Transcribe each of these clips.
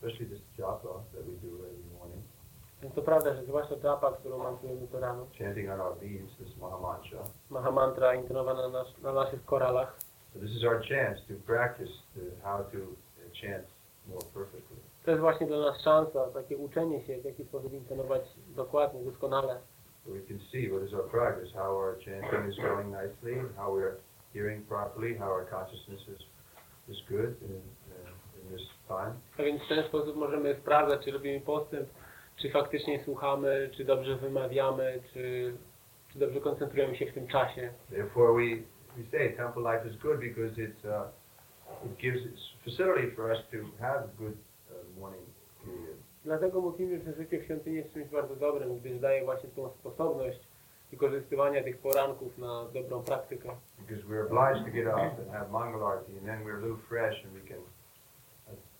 especially this japa that we do every morning, Więc to prawda, że zwłaszcza japa, którą mantujemy rano, chanting on our beads, this Mahamantra. Mahamantra intonowana na, nas, na naszych koralach, So this is our chance to practice the, how to uh, chant more perfectly. to jest właśnie dla nas szansa, takie uczenie się, w jaki sposób intonować dokładnie, doskonale. So we can see what is our progress, how our chanting is going nicely, how we're hearing properly, how our consciousness is, is good uh, in this time. A więc w ten sposób możemy sprawdzać, czy robimy postęp, czy faktycznie słuchamy, czy dobrze wymawiamy, czy, czy dobrze koncentrujemy się w tym czasie. Therefore, we, we say temple life is good because uh, it gives facility for us to have good uh, morning period. Dlatego mówimy, że życie w świątyni jest czymś bardzo dobrym, gdyż daje właśnie tą sposobność wykorzystywania tych poranków na dobrą praktykę. Because we're obliged to get up and have and then we're a little fresh and we can uh, have a good japa period.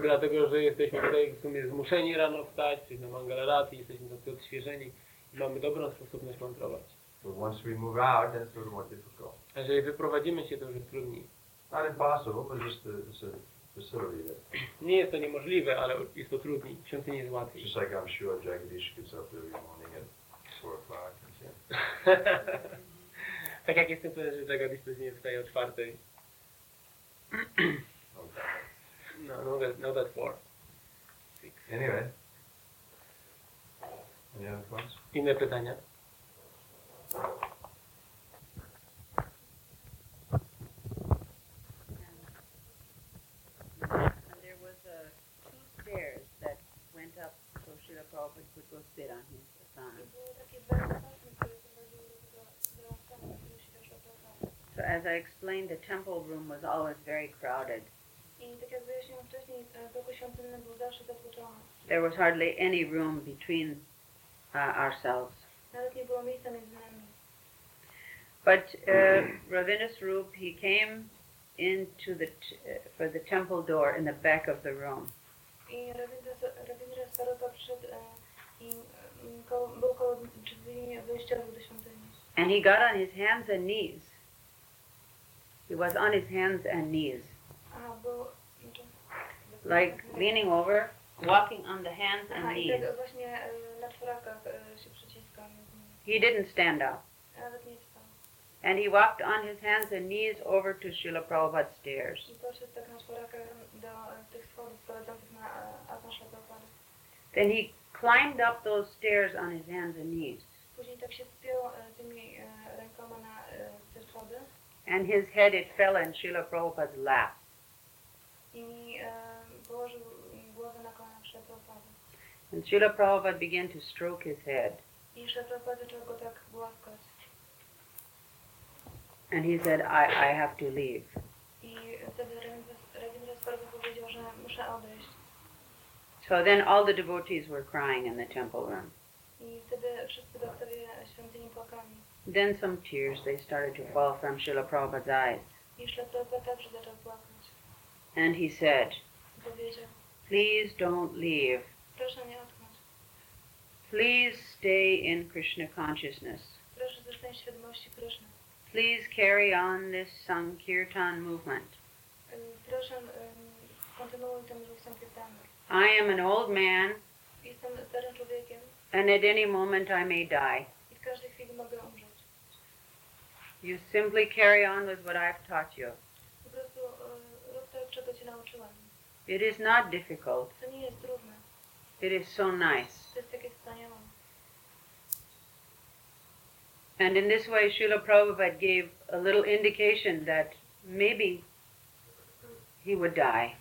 Dlatego, że jesteśmy tutaj w sumie zmuszeni rano wstać, czyli na Mangalarati, jesteśmy tacy odświeżeni i mamy dobrą sposobność mantrować. But once we move out, then it's a little more difficult. A jeżeli wyprowadzimy się, to już jest trudniej. Not impossible, but just a facility that, Nie jest to niemożliwe, ale jest to trudniej. W świątyni jest łatwiej. just like I'm sure Jagadish gets up every morning at four o'clock and chants. tak jak jestem pewien, że Jagadish codziennie wstaje o czwartej. Okay. No, no that, no that four. Six. Anyway, any other questions? Inne pytania? And there was uh, two stairs that went up Prabhupada could go sit on his asana. So as I explained, the temple room was always very crowded. I tak jak wyjaśniłam wcześniej, pokój świątynny był zawsze zatłoczony. There was hardly any room between uh, ourselves. Nawet nie było miejsca między nami. But uh, Ravindra Swarup, he came into the t- uh, for the temple door in the back of the room. I Ravindra Ravindra Swarupa przyszedł i koło, był koło drzwi wyjściowych do świątyni. And he got on his hands and knees. He was on his hands and knees, A, był... Znaczy, like leaning over, walking on the hands and Aha, knees. tak właśnie na czworakach się przyciskał. He didn't stand up. Nawet nie wstał. And he walked on his hands and knees over to Srila Prabhupada's stairs. I poszedł tak na czworakach do tych schodów prowadzących na Asana Prabhupada. Then he climbed up those stairs on his hands and knees. Później tak się wspiął tymi rękoma na te schody And his head, it fell in Srila Prabhupada's lap. I położył głowę na kolanach Prabhupada. And Srila Prabhupada began to stroke his head. I Prabhupada zaczął go tak głaskać. And he said, I, I have to leave. I wtedy Ravindra- Swarupa powiedział, że muszę odejść. So then all the devotees were crying in the temple room. I wtedy wszyscy doktorzy świątyni płakali. Then some tears, they started to fall from Srila Prabhupada's eyes. I Srila Prabhupada także zaczął płakać. And he said, Please don't leave. proszę nie odchodź. Please stay in Krishna consciousness. Proszę zostań w świadomości Kryszny. Please carry on this Sankirtan movement. Ym, Proszę ym, kontynuuj ten ruch Sankirtanu. I am an old man, Jestem starym człowiekiem and at any moment I may die. i w każdej chwili mogę umrzeć. You simply carry on with what I've taught you. Po prostu y, rób to, czego Cię. It is not difficult. To nie jest trudne. It is so nice. To jest takie wspaniałe. And in this way, Srila Prabhupada gave a little indication that maybe he would die.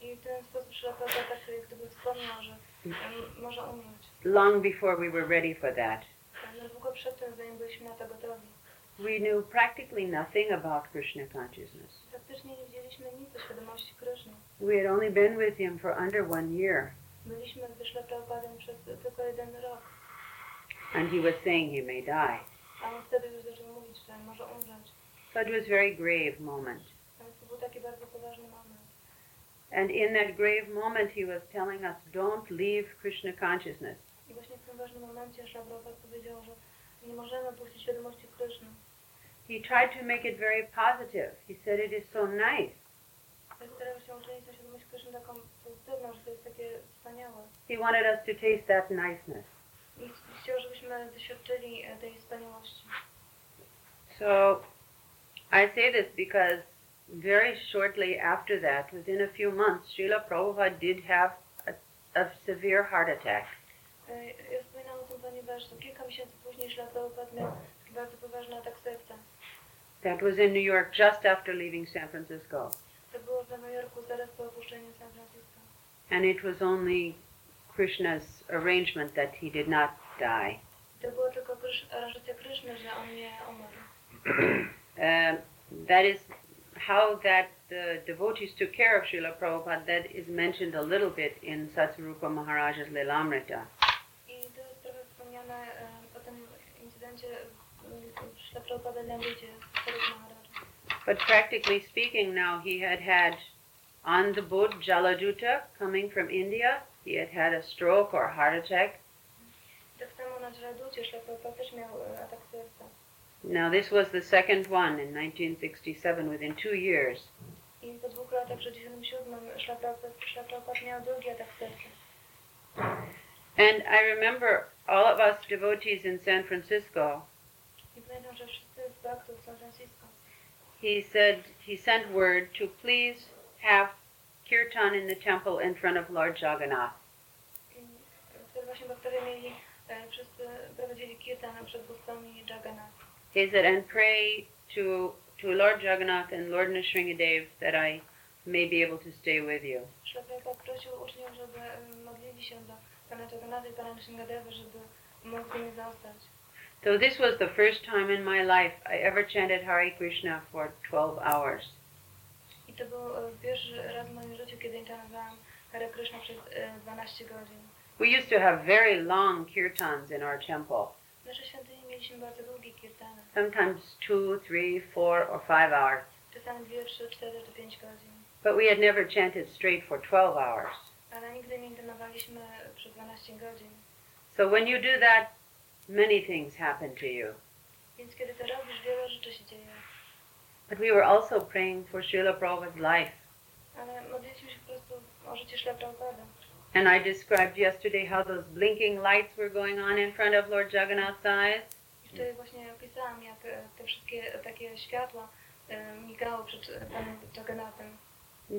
I w ten sposób Srila Prabhupada jak gdyby wspomniał, że może umrzeć. Long before we were ready for that. Długo przed zanim byliśmy na to gotowi. We knew practically nothing about Krishna consciousness. Praktycznie nie wiedzieliśmy nic o świadomości Kryszny. We had only been with him for under one year, Byliśmy z Srila Prabhupadem przez tylko jeden rok. and he was saying he may die. A on wtedy już zaczął mówić, że może umrzeć. So it was a very grave moment. Więc to był taki bardzo poważny moment. And in that grave moment, he was telling us, don't leave Krishna consciousness. I właśnie w tym ważnym momencie Srila powiedział, że nie możemy puścić świadomości Kryszny. He tried to make it very positive. He said, it is so nice. Ja starał się uczynić przynieść świadomość Kryszny taką pozytywną, że to jest takie wspaniałe. He wanted us to taste that niceness. I ch- chciał, żebyśmy doświadczyli tej wspaniałości. So I say this because very shortly after that, within a few months, Srila Prabhupada did have a, a severe heart attack. Ja wspominam o tym, ponieważ kilka miesięcy później Szla Prabhupada miał bardzo poważny atak serca. That was in New York just after leaving San Francisco. To było w Nowym Jorku zaraz po opuszczeniu San Francisco. And it was only Krishna's arrangement that he did not die. To było tylko Krysz, aranżacja Kryszny, że on nie umarł. Uh, that is how that the devotees took care of Srila Prabhupada. That is mentioned a little bit in Satsvarupa Maharaja's Lilamrita. But practically speaking, now he had had on the boat Jaladuta coming from India. He had had a stroke or a heart attack. Now this was the second one in 1967 within two years. I po dwóch latach, w 1967, Szla Prabhupada, Szla Prabhupada miał drugi atak serca. And I remember all of us devotees in San Francisco, he said he sent word to please have kirtan in the temple in front of Lord Jagannath. I wtedy właśnie bakterie mieli, wszyscy prowadzili kirtan przed bóstwami Jagannath. He said, and pray to to Lord Jagannath and Lord Nrsingadev that I may be able to stay with you. Szla Prabhupada prosił uczniów, żeby modlili się do Pana Jagannatha i Pana Nrsingadeva, żeby mógł z nimi zostać. So this was the first time in my life I ever chanted Hare Krishna for 12 hours. I to był pierwszy raz w moim życiu, kiedy intonowałam Hare Krishna przez e, 12 godzin. We used to have very long kirtans in our temple, W naszej świątyni mieliśmy bardzo długie kirtany. sometimes two, three, four, or five hours. Czasami 2, 3, 4 czy 5 godzin. But we had never chanted straight for 12 hours. Ale nigdy nie intonowaliśmy przez 12 godzin. So when you do that, many things happened to you. Więc kiedy to robisz, wiele rzeczy się dzieje. But we were also praying for Srila Prabhupada's life. Ale modliliśmy się po prostu o życie Szla Prabhupada. And I described yesterday how those blinking lights were going on in front of Lord Jagannath's eyes. Wtedy właśnie opisałam, jak te wszystkie takie światła migały przed Panem Jagannathem.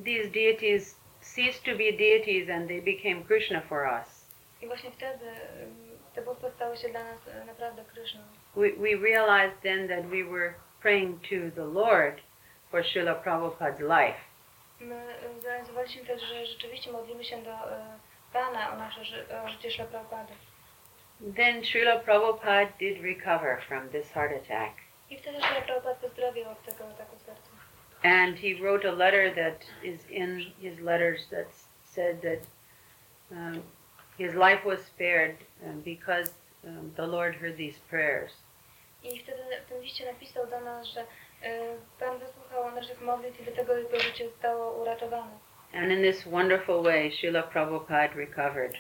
These deities ceased to be deities and they became Krishna for us. I właśnie wtedy te bóstwa stały się dla nas naprawdę Kryszną. We, we realized then that we were praying to the Lord for Srila Prabhupada's life. My zrealizowaliśmy też, że rzeczywiście modlimy się do Pana o nasze o życie Szla Prabhupada. Then Srila Prabhupada did recover from this heart attack. I wtedy Szla Prabhupada pozdrowił od tego ataku serca. And he wrote a letter that is in his letters that said that um, his life was spared um, because um, the Lord heard these prayers. I wtedy w tym liście napisał do nas, że Pan wysłuchał naszych modlitw i dlatego jego życie zostało uratowane. And in this wonderful way, Srila Prabhupada recovered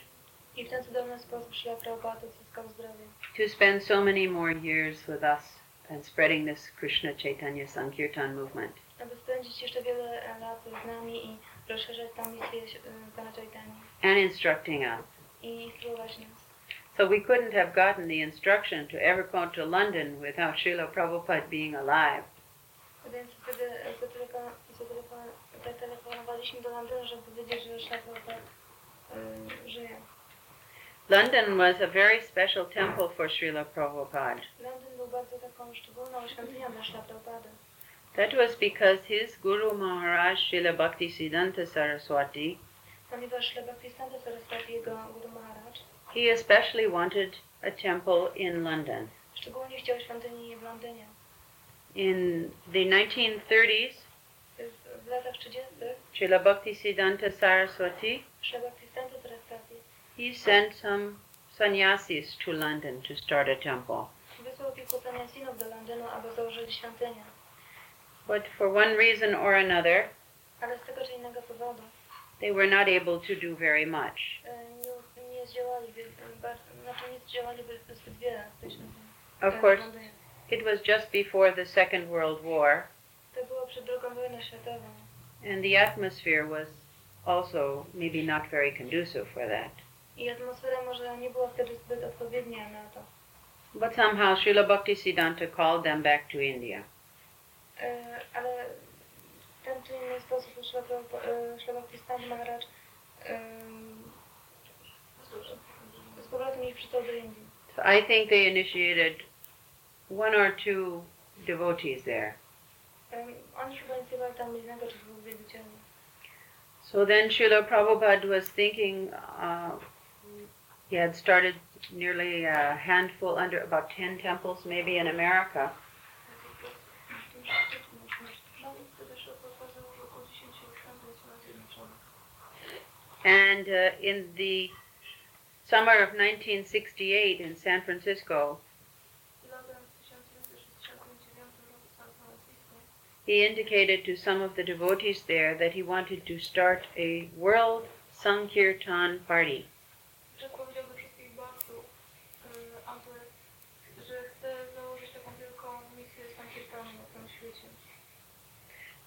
I w ten cudowny sposób Szla Prabhupada zyskał zdrowie. to spend so many more years with us and spreading this Krishna Chaitanya Sankirtan movement. Aby spędzić jeszcze wiele lat z nami i rozszerzać tam misję Pana Chaitanya and instructing us. So we couldn't have gotten the instruction to ever go to London without Srila Prabhupada being alive. London was a very special temple for Srila Prabhupada. Londyn był bardzo taką szczególną świątynią dla Szla Prabhupada. That was because his Guru Maharaj Srila Bhaktisiddhanta Saraswati, Ponieważ Szla Bhaktisiddhanta Saraswati, jego Guru Maharaj, he especially wanted a temple in London. szczególnie chciał świątyni w Londynie. In the 1930s, W, w latach 30. Srila Bhaktisiddhanta Saraswati, Szla Bhaktisiddhanta Saraswati he sent some sannyasis to London to start a temple. wysłał kilku sannyasinów do Londynu, aby założyli świątynię. But for one reason or another, they were not able to do very much. nie, nie zdziałali, wi- bardzo, znaczy nie zdziałali wy- zbyt wiele w tej świątyni. Of course, it was just before the Second World War, To było przed II wojną światową. And the atmosphere was also maybe not very conducive for that. I atmosfera może nie była wtedy zbyt odpowiednia na to. But somehow Srila Bhaktisiddhanta called them back to India. Ale w ten czy inny sposób Szlaba Kristan Maharaj em, z powrotem ich przystał do Indii. So I think they initiated one or two devotees there. Oni chyba inicjowali tam jednego czy dwóch wielbicieli. So then Srila Prabhupada was thinking, uh, he had started nearly a handful, under about 10 temples maybe in America. And uh, in the summer of 1968 in San Francisco, he indicated to some of the devotees there that he wanted to start a world Sankirtan party.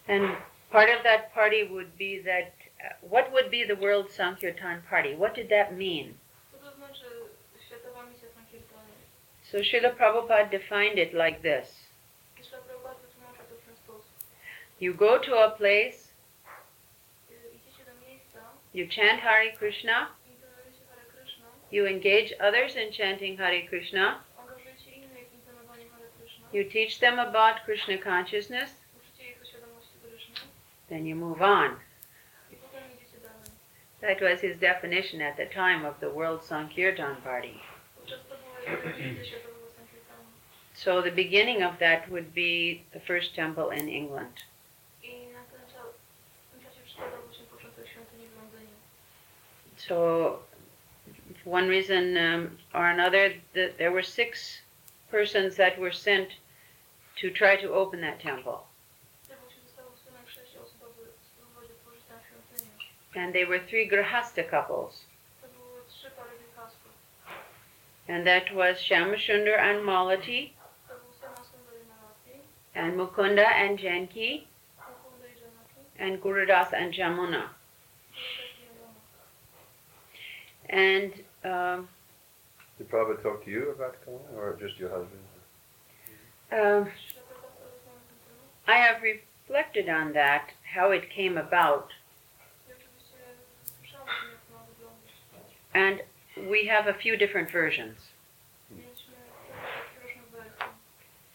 And part of that party would be that, what would be the World Sankirtan Party? What did that mean? So Srila Prabhupada defined it like this. You go to a place, you chant Hare Krishna, you engage others in chanting Hare Krishna, you teach them about Krishna consciousness, then you move on. That was his definition at the time of the World Sankirtan Party. Wówczas to była definicje światowego Sankirtanu. So the beginning of that would be the first temple in England. I na ten czas, w tym czasie przykładał się początek świątyni w Londynie. So, for one reason um, or another, the, there were six persons that were sent to try to open that temple. Tego się zostało wysłanych sześć osób, aby spróbować otworzyć tę świątynię. And they were three Grahasta couples. To były trzy pary wiechastów. And that was Shyamasundar and Malati, To był Sema Sundar i Malati, and Mukunda and Janki, and Gurudas and Yamuna. Gurudas i Yamuna. And um, Did Prabhupada talk to you about going, or just your husband? um, Czy Prabhupada rozmawiał na ten temat? I have reflected on that, how it came about. I oczywiście słyszałam o tym, jak to ma wyglądać. And we have a few different versions.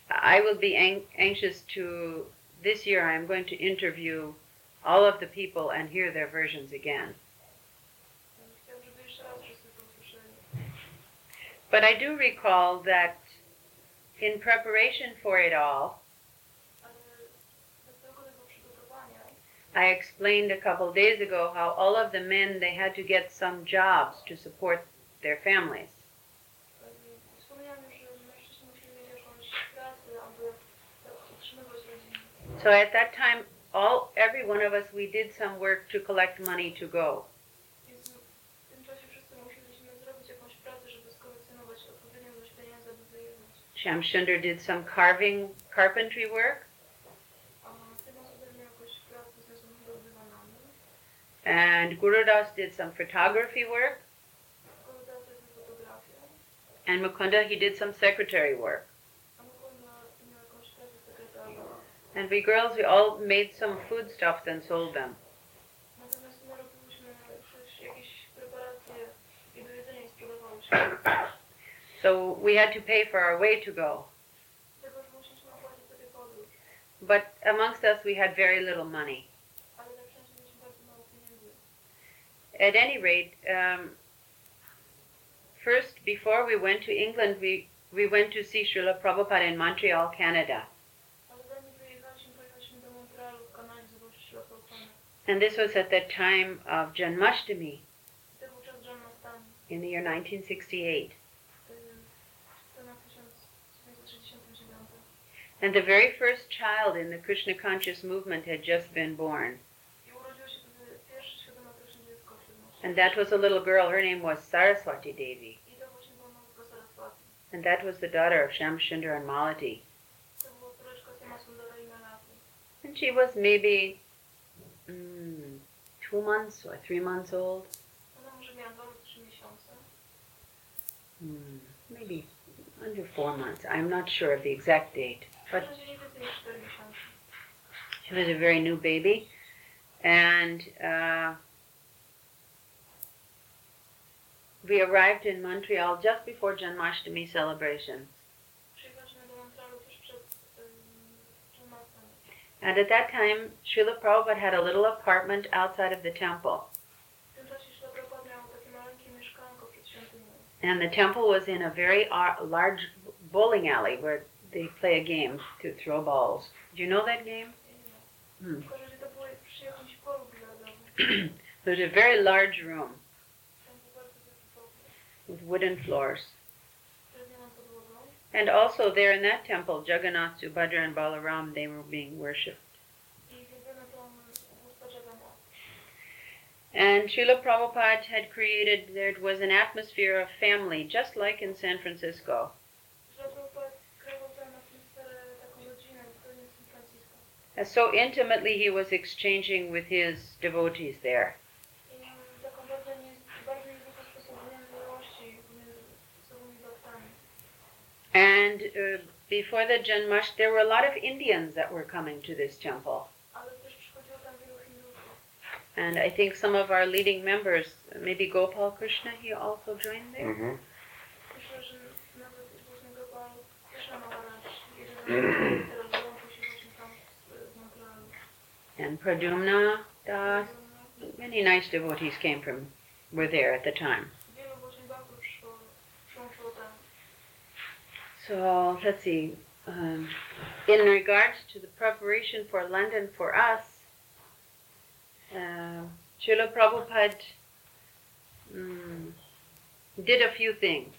I will be an- anxious to, this year I'm going to interview all of the people and hear their versions again. But I do recall that in preparation for it all, Ale do całego tego przygotowania I explained a couple days ago how all of the men they had to get some jobs to support their families. So at that time, all every one of us we did some work to collect money to go. Shyamsundar did some carving carpentry work, and Gurudas did some photography work, and Mukunda he did some secretary work. And we girls, we all made some food foodstuffs and sold them. So we had to pay for our way to go. But amongst us, we had very little money. Ale na szczęście mieliśmy bardzo mało pieniędzy. At any rate, um, first, before we went to England, we, we went to see Srila Prabhupada in Montreal, Canada. And this was at the time of Janmashtami in the year 1968. To na 1969. And the very first child in the Krishna conscious movement had just been born. I urodziło się wtedy pierwsze świadome określone dziecko w siódmości. And that was a little girl. Her name was Saraswati Devi. And that was the daughter of Shyamsundar and Malati. And she was maybe mm, two months or three months old. Ona może miała 2 lub 3 miesiące. Hmm, maybe under four months. I'm not sure of the exact date. But każdym razie nie więcej niż 4 miesiące. she was a very new baby. And uh, we arrived in Montreal just before Janmashtami celebration. Przyjechaliśmy do Montrealu tuż przed Jannmastam. And at that time, Srila Prabhupada had a little apartment outside of the temple. And the temple was in a very uh, large bowling alley where they play a game to throw balls. Do you know that game? Hmm. It was a very large room Tam był bardzo wielki pokój. With wooden floors. Z drewnianą podłogą. And also there in that temple, Jagannath, Subhadra, and Balaram, they were being worshipped. I wiedziono tam bóstwa Jagana. And Srila Prabhupada had created, there was an atmosphere of family, just like in San Francisco. Śla Prabhupada kreował tam atmosferę taką rodzinę, zupełnie w San Francisco. And so intimately he was exchanging with his devotees there. I miał taką bardzo, nie, bardzo niezwykły sposób wymiany miłości pomiędzy sobą i baktami. And uh, before the Janmash, there were a lot of Indians that were coming to this temple. Ale też przychodziło tam wielu Hindusów. And I think some of our leading members, maybe Gopal Krishna, he also joined there. Mm-hmm. Myślę, że nawet właśnie Gopal Krishna Maharaj, jeden z teraz dołączył się właśnie tam z, z Montrealu. And Pradyumna Das, many nice devotees came from, were there at the time. So let's see. Um, in regards to the preparation for London for us, uh, Srila Prabhupada mm, did a few things.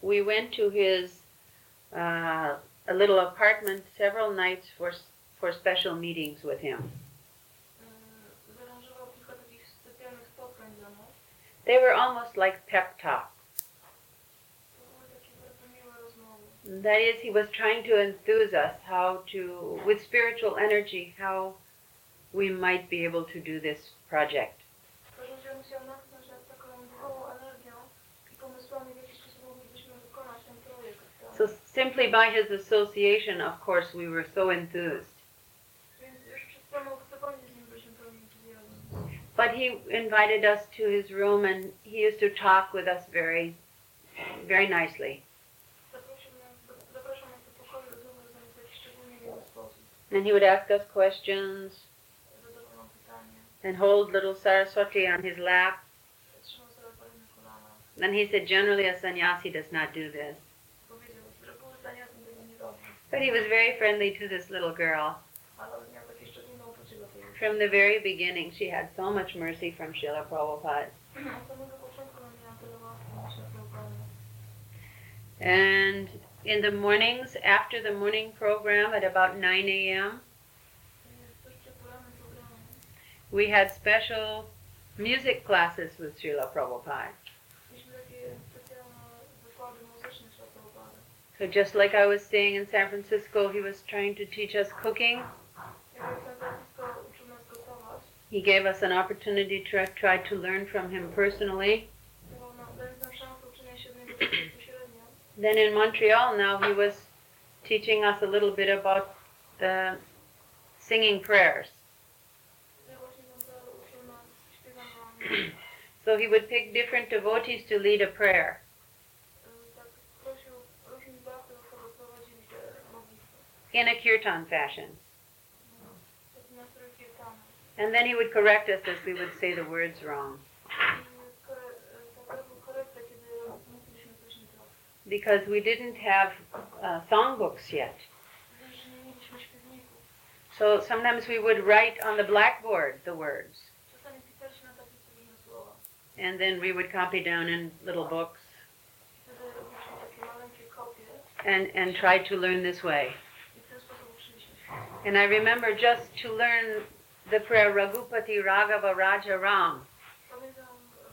We went to his uh, a little apartment several nights for for special meetings with him. They were almost like pep talks. That is, he was trying to enthuse us how to, with spiritual energy, how we might be able to do this project. So simply by his association, of course, we were so enthused. Więc już przez samo obcowanie z nim byliśmy pełni entuzjazmu. But he invited us to his room, and he used to talk with us very, very nicely. And he would ask us questions and hold little Saraswati on his lap. And he said, generally a sannyasi does not do this. But he was very friendly to this little girl. Ale on miał takie szczególne uczucie dla tej From the very beginning, she had so much mercy from Srila Prabhupada. And in the mornings, after the morning program at about 9 a.m., we had special music classes with Srila Prabhupada. So just like I was saying in San Francisco, he was trying to teach us cooking. Jak w San Francisco uczył nas gotować, He gave us an opportunity to try to learn from him personally. dawał nam, dając nam szansę uczenia się od niego bezpośrednio. Then in Montreal, now he was teaching us a little bit about the singing prayers. Tutaj właśnie Gonzalo uczył nas śpiewania. So he would pick different devotees to lead a prayer. y, Tak prosił różnych baków, aby prowadzili te modlitwy. in a kirtan fashion. And then he would correct us as we would say the words wrong. Because we didn't have uh, songbooks yet. So sometimes we would write on the blackboard the words. And then we would copy down in little books and, and try to learn this way. And I remember just to learn the prayer Raghupati Raghava Raja Ram, Pamiętam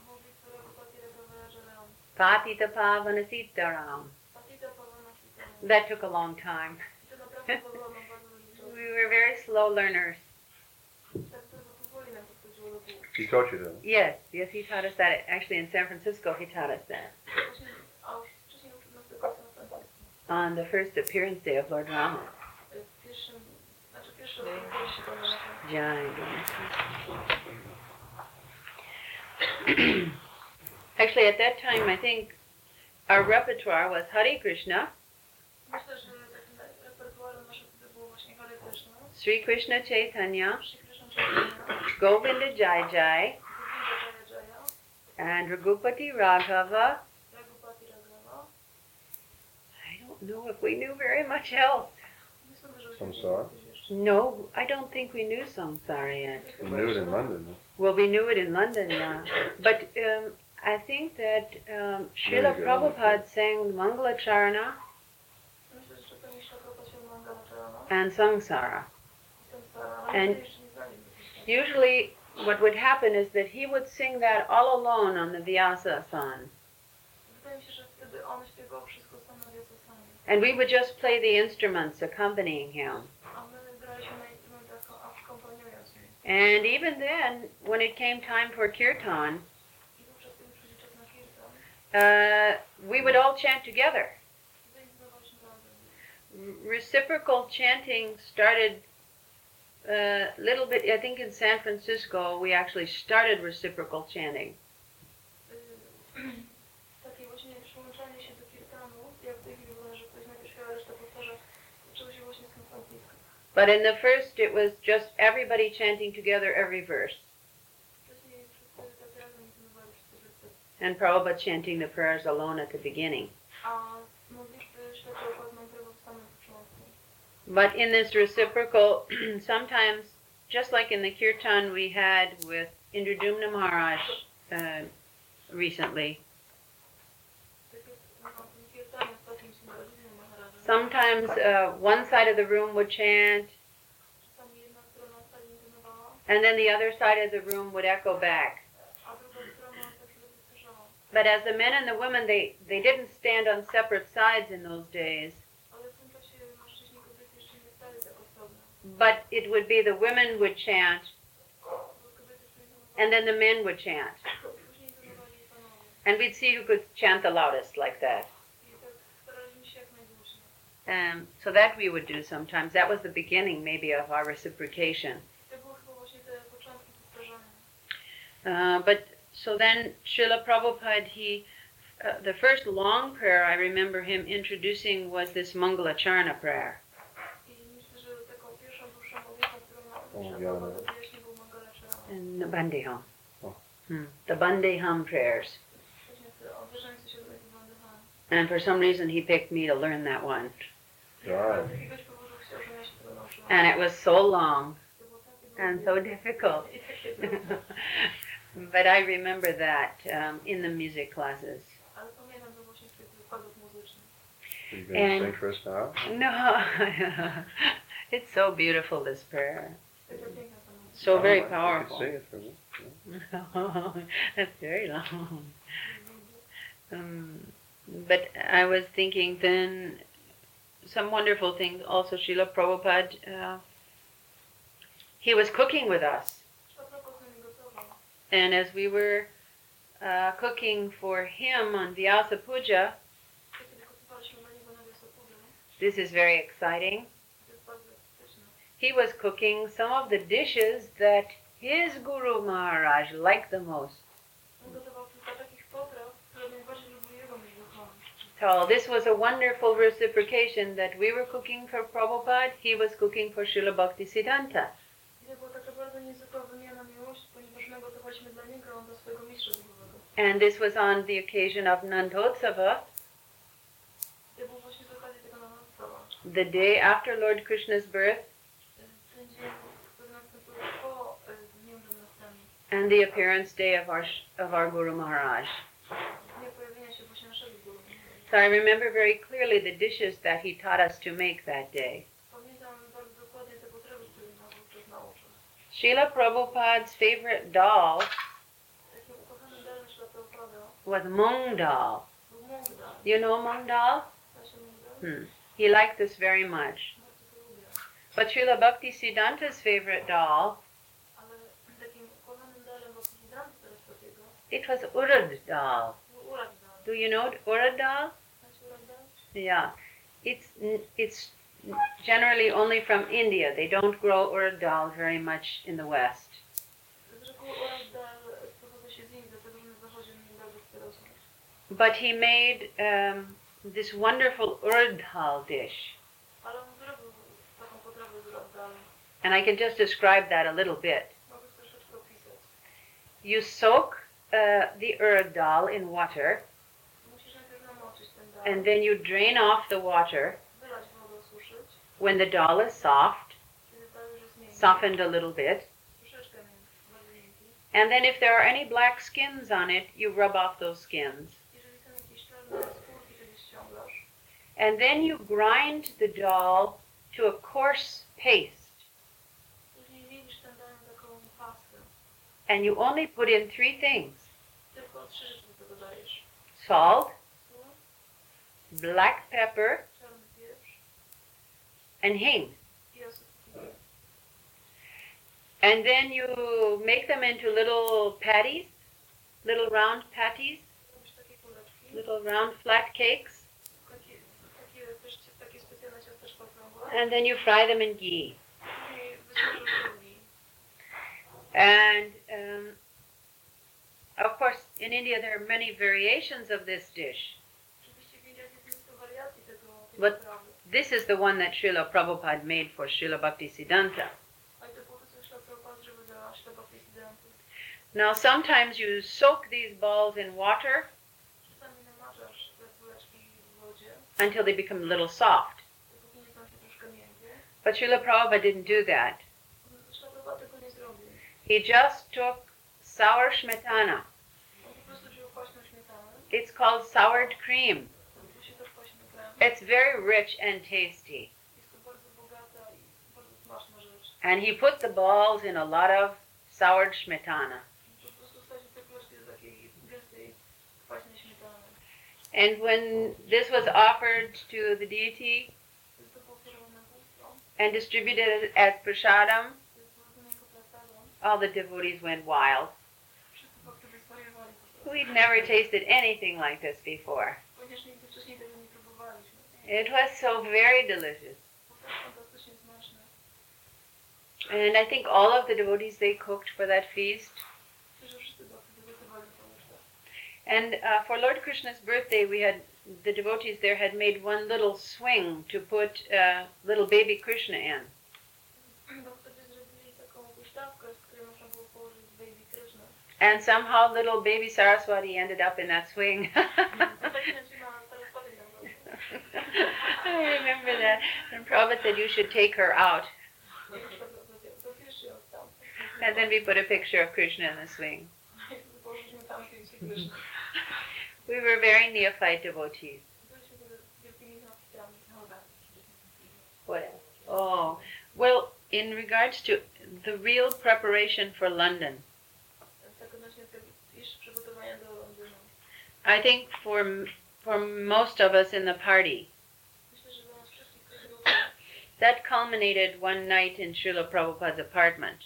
modlitwę Ram. Patita Pavana Sitaram, Patita Pavana Sitaram. That took a long time. I to naprawdę zajęło nam bardzo dużo czasu. We were very slow learners. Tak bardzo powoli nam to chodziło do góry. He taught you that. Yes, yes, he taught us that. Actually, in San Francisco, he taught us that Właśnie, a już wcześniej uczył nas tego San Francisco. on the first appearance day of Lord Rama. W pierwszym, znaczy pierwszy raz, kiedy się tam na Jai. Actually, at that time, I think our repertoire was Hare Krishna, Sri Krishna Chaitanya, Govinda Jai Jai, and Raghupati Raghava. Raghupati Raghava. I don't know if we knew very much else. Samsara? No, I don't think we knew Samsara yet. You knew it in London. Well, we knew it in London, yeah. But um, I think that um, Srila Prabhupada sang Mangalacharana Myślę, że to mi się się Mangala Charana and Samsara. And- ale wtedy jeszcze nie znali tego. Usually, what would happen is that he would sing that all alone on the Vyasasan. Wydaje mi się, że wtedy on śpiewał wszystko sam na wiososami. And we would just play the instruments accompanying him. A my graliśmy na instrumentach akompaniując mi. And even then, when it came time for kirtan, uh, we would all chant together. Reciprocal chanting started a little bit, I think in San Francisco, we actually started reciprocal chanting. Y, Takie właśnie przyłączanie się do kirtanu, jak w tej chwili wygląda, że ktoś najpierw śpiewa, reszta powtarza, zaczęło się właśnie z San Francisco. But in the first, it was just everybody chanting together every verse, and Prabhupada chanting the prayers alone at the beginning. But in this reciprocal, sometimes, just like in the kirtan we had with Indradyumna Maharaj uh, recently, Tak jak na tym kirtanie ostatnim z Narodziny Maharaja. Sometimes uh, one side of the room would chant, and then the other side of the room would echo back. But as the men and the women, they, they didn't stand on separate sides in those days, but it would be the women would chant, and then the men would chant. And we'd see who could chant the loudest like that. I tak staraliśmy się jak najdłużej. Um, so that we would do sometimes. That was the beginning, maybe, of our reciprocation. To były chyba właśnie te początki powtarzania. Uh, but so then, Srila Prabhupada, he, uh, the first long prayer I remember him introducing was this Mangalacharana prayer. I myślę, że taką pierwszą dłuższą modlitwą, którą nam Omówione. Prabhupada wyjaśnił, był Mangala Charana. And the Bandeham. Oh. Hmm. The Bandeham prayers. Właśnie te odwyżające się do tego bandywana. And for some reason, he picked me to learn that one. Right. Z jakiegoś powodu chciał, żebym ja się tego nauczyła. And it was so long To było takie and so difficult. I takie trudne. but I remember that um, in the music classes. Ale pamiętam to właśnie z tych wykładów muzycznych. Are you going And- to sing for us now? No, it's so beautiful, this prayer. Taka piękna ta muzyka. So very powerful. sing it for me. That's very long. Um, but I was thinking then some wonderful things. Also, Srila Prabhupada, uh, he was cooking with us. And as we were uh, cooking for him on Vyasa Puja, this is very exciting. He was cooking some of the dishes that his Guru Maharaj liked the most. So this was a wonderful reciprocation that we were cooking for Prabhupada, he was cooking for Srila Bhakti Siddhanta. I to była taka bardzo niezwykła wymiana miłości, ponieważ my gotowaliśmy dla niego, a on dla swojego mistrza duchowego. And this was on the occasion of Nandotsava, I to był właśnie z okazji tego nowactwa. the day after Lord Krishna's birth Ten dzień, który następuje po y, dniu Jannastami. and the appearance day of our, of our Guru Maharaj. Dnia pojawienia się właśnie naszego guru. So I remember very clearly the dishes that he taught us to make that day. Pamiętam bardzo dokładnie te potrawy, które nas wówczas nauczył. Srila Prabhupada's favorite dal Taki ukochany dany szlapełpada was mung dal. był. You know mung dal? Da się mungda? Hmm. He liked this very much. Bardzo to lubię. But Srila Bhakti Siddhanta's favorite dal, Ale takim ukochanym darem wokół Hidranty Saraswatiego it was Urad dal. Do you know Urad dar? Yeah. It's it's generally only from India. They don't grow Urad dal very much in the West. But he made um, this wonderful Urad dal dish. And I can just describe that a little bit. You soak uh, the urad dal in water, and then you drain off the water wylać wodę, osuszyć. when the dal is soft, Kiedy dar już jest miękki, softened a little bit. troszeczkę miękki, bardzo miękki. And then if there are any black skins on it, you rub off those skins. Jeżeli są jakieś czarne skórki, to je ściągasz. And then you grind the dal to a coarse paste. Później widzisz ten dar na taką pastę. And you only put in three things Tylko trzy rzeczy do tego dajesz. salt, black pepper, and hing. And then you make them into little patties, little round patties, little round flat cakes, and then you fry them in ghee. And um, of course, in India, there are many variations of this dish. But- This is the one that Srila Prabhupada made for Srila Bhakti Siddhanta. Ale to było to, co Ślad Prabhupada zrobił dla Ślada Prezydentu. Now, sometimes you soak these balls in water until they become a little soft. But Srila Prabhupada didn't do that. He just took sour smetana. It's called soured cream. Nazywa się to kwaśny krem. It's very rich and tasty. And he put the balls in a lot of soured smetana. And when this was offered to the deity and distributed as prasadam, all the devotees went wild. We'd never tasted anything like this before. Ponieważ nigdy wcześniej tego nie próbowaliśmy. It was so very delicious. And I think all of the devotees they cooked for that feast. And uh, for Lord Krishna's birthday, we had the devotees there had made one little swing to put uh, little baby Krishna in. And somehow little baby Saraswati ended up in that swing. A tak inaczej ma Saraswati nam robił. I remember that. And Prabhupada said you should take her out. I na przykład to pierwszy ją tam. And then we put a picture of Krishna in the swing. I położyliśmy tam zdjęcie Krishna. We were very neophyte devotees. Byliśmy wtedy wielkimi napisami. What else? Oh, well, in regards to the real preparation for London, Tak odnośnie tego, jeszcze przygotowania do Londynu. I think for for most of us in the party, that culminated one night in Srila Prabhupada's apartment.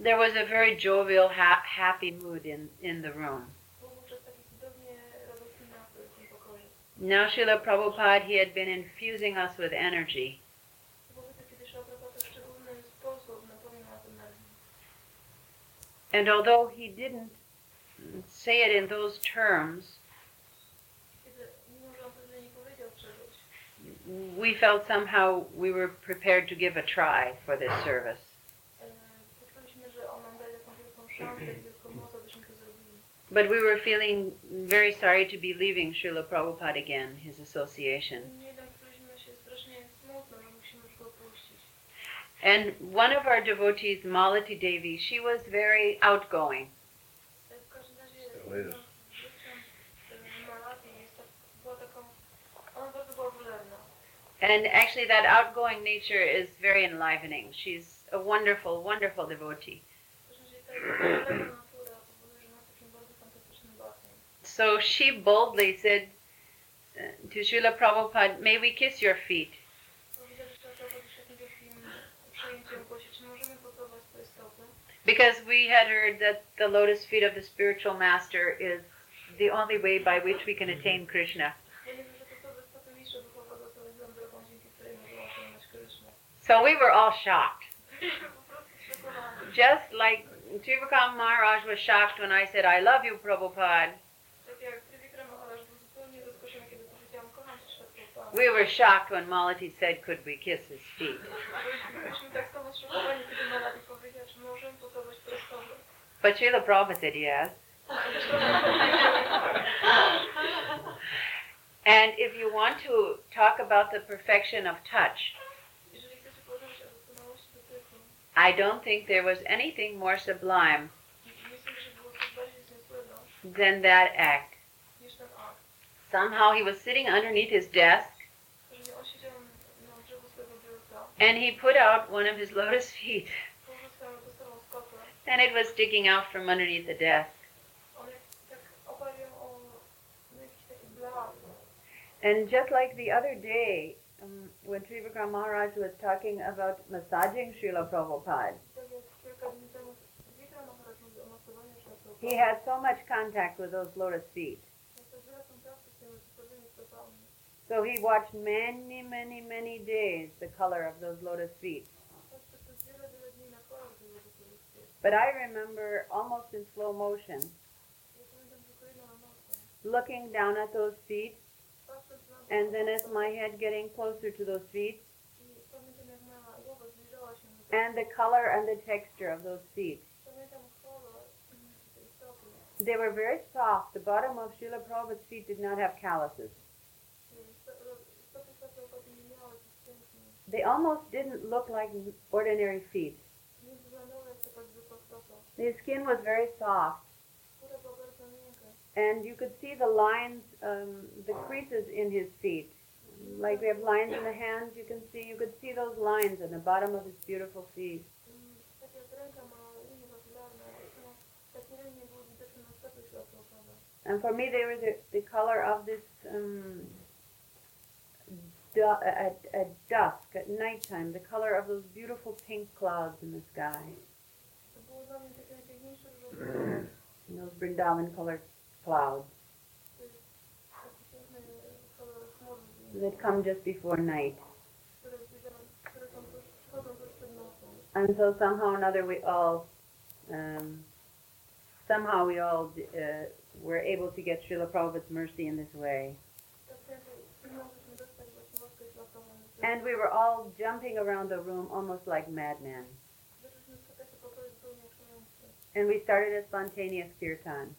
There was a very jovial, ha- happy mood in, in the room. Now, Srila Prabhupada, he had been infusing us with energy. And although he didn't say it in those terms, we felt somehow we were prepared to give a try for this service. But we were feeling very sorry to be leaving Srila Prabhupada again, his association. And one of our devotees, Malati Devi, she was very outgoing. And actually, that outgoing nature is very enlivening. She's a wonderful, wonderful devotee. So she boldly said, uh, to Srila Prabhupada, may we kiss your feet? Because we had heard that the lotus feet of the spiritual master is the only way by which we can mhm. attain Krishna. Ponieważ że pocałować stopy mistrza duchowego to jest drogą, dzięki której możemy osiągnąć Krysznę. So we were all shocked. po prostu zszokowani. Just like Trivikram Maharaj was shocked when I said, I love you, Prabhupada. Tak jak Trivikram Maharaj był zupełnie zaskoczony, kiedy powiedziałam, kocham cię, Szlaprabhupada. We were shocked when Malati said, Could we kiss his feet? Byliśmy tak samo zszokowani, kiedy Malati powiedział, czy możemy pocałować twoje stopy. But Srila Prabhupada said yes. And if you want to talk about the perfection of touch, Jeżeli chcecie porozmawiać o doskonałości dotyku, I don't think there was anything more sublime nie sądzę, że było coś bardziej zniosłego than that act. niż ten akt. Somehow he was sitting underneath his desk Że on siedział na drzewu swojego biurka, and he put out one of his lotus feet and it was digging out from underneath the desk. And just like the other day, um, when Trivikram Maharaj was talking about massaging Srila Prabhupada, he had so much contact with those lotus feet. So he watched many, many, many days the color of those lotus feet. Tak przez wiele, wiele dni na kolor tego wykorzystuje. But I remember almost in slow motion looking down at those feet, and then as my head getting closer to those feet, and the color and the texture of those feet. They were very soft. The bottom of Srila Prabhupada's feet did not have calluses. They almost didn't look like ordinary feet. Nie wyglądały jak taka zwykła stopa. The skin was very soft, and you could see the lines, um, the creases in his feet. Like we have lines in the hands, you can see, you could see those lines in the bottom of his beautiful feet. And for me, they were the, the color of this um, du- at, at dusk, at nighttime, the color of those beautiful pink clouds in the sky, Różowe. those Brindavan colored clouds that come just before night. And so somehow or another, we all, um, somehow we all uh, were able to get Srila Prabhupada's mercy in this way. And we were all jumping around the room almost like madmen. Zaczęliśmy skakać po pokoju zupełnie jak szaleńcy. And we started a spontaneous kirtan.